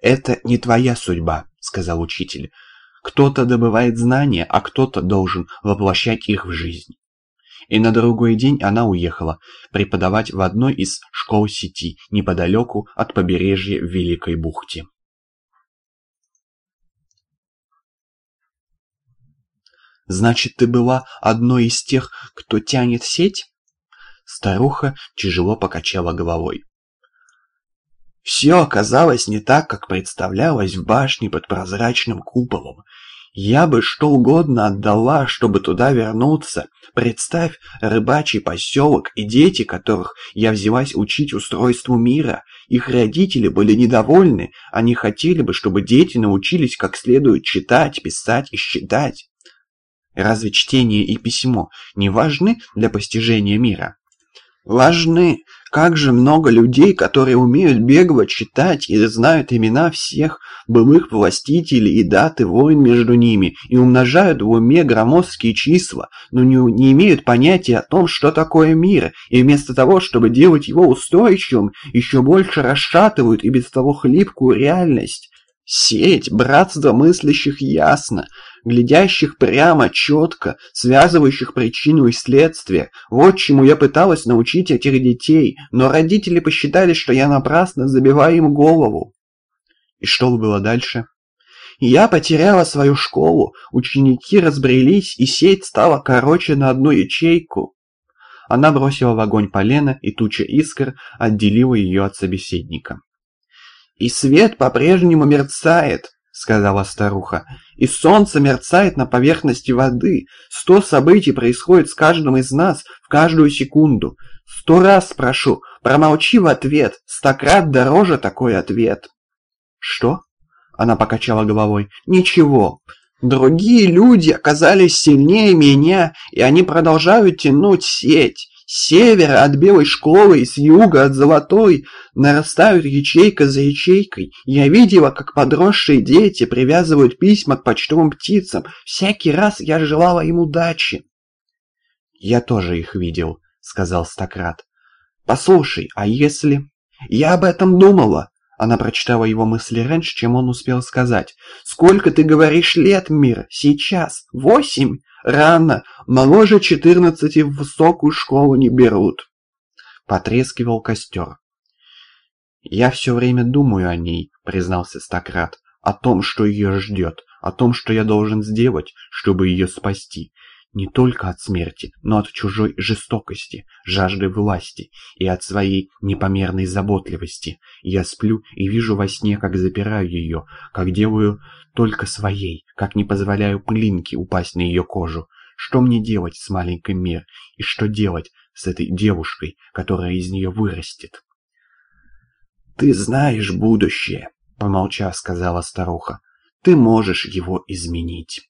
«Это не твоя судьба», — сказал учитель. «Кто-то добывает знания, а кто-то должен воплощать их в жизнь». И на другой день она уехала преподавать в одной из школ сети неподалеку от побережья Великой бухте. «Значит, ты была одной из тех, кто тянет сеть?» Старуха тяжело покачала головой. Все оказалось не так, как представлялось в башне под прозрачным куполом. Я бы что угодно отдала, чтобы туда вернуться. Представь, рыбачий поселок и дети, которых я взялась учить устройству мира. Их родители были недовольны, они хотели бы, чтобы дети научились как следует читать, писать и считать. Разве чтение и письмо не важны для постижения мира? Важны. Как же много людей, которые умеют бегло читать и знают имена всех былых властителей и даты войн между ними, и умножают в уме громоздкие числа, но не, не имеют понятия о том, что такое мир, и вместо того, чтобы делать его устойчивым, еще больше расшатывают и без того хлипкую реальность. Сеть, братство мыслящих ясно, глядящих прямо, четко, связывающих причину и следствие. Вот чему я пыталась научить этих детей, но родители посчитали, что я напрасно забиваю им голову. И что было дальше? Я потеряла свою школу, ученики разбрелись, и сеть стала короче на одну ячейку. Она бросила в огонь полено, и туча искр отделила ее от собеседника. «И свет по-прежнему мерцает», — сказала старуха. «И солнце мерцает на поверхности воды. Сто событий происходит с каждым из нас в каждую секунду. Сто раз спрошу, промолчи в ответ, стократ дороже такой ответ». «Что?» — она покачала головой. «Ничего. Другие люди оказались сильнее меня, и они продолжают тянуть сеть. С севера от белой школы и с юга от золотой нарастают ячейка за ячейкой. Я видела, как подросшие дети привязывают письма к почтовым птицам. Всякий раз я желала им удачи. «Я тоже их видел», — сказал Стократ. «Послушай, а если...» «Я об этом думала», она прочитала его мысли раньше, чем он успел сказать. «Сколько, ты говоришь, лет, мир? Сейчас? Восемь? Рано. Моложе четырнадцати в высокую школу не берут». Потрескивал костер. «Я все время думаю о ней», — признался Стократ. «О том, что ее ждет, о том, что я должен сделать, чтобы ее спасти не только от смерти, но от чужой жестокости, жажды власти и от своей непомерной заботливости. Я сплю и вижу во сне, как запираю ее, как делаю только своей, как не позволяю пылинке упасть на ее кожу. Что мне делать с маленькой мир и что делать с этой девушкой, которая из нее вырастет? «Ты знаешь будущее», — помолчав, сказала старуха. «Ты можешь его изменить».